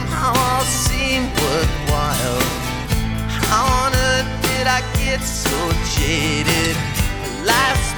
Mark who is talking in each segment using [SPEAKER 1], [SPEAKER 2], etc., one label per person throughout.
[SPEAKER 1] somehow all seem worthwhile. How on earth did I get so jaded? Life's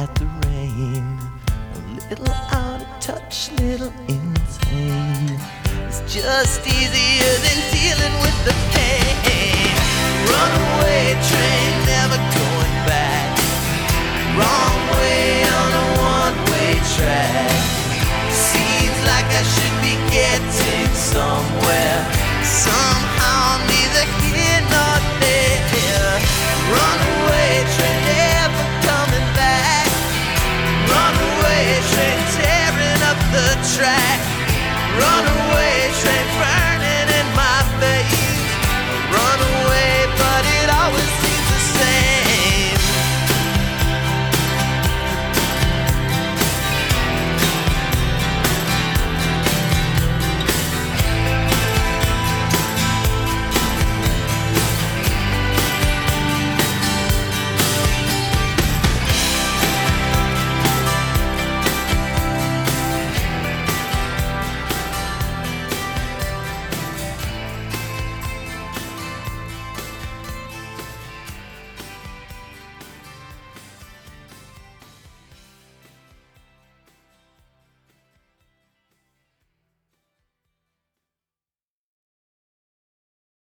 [SPEAKER 1] at the rain. A little out of touch, little insane. It's just easier than dealing with.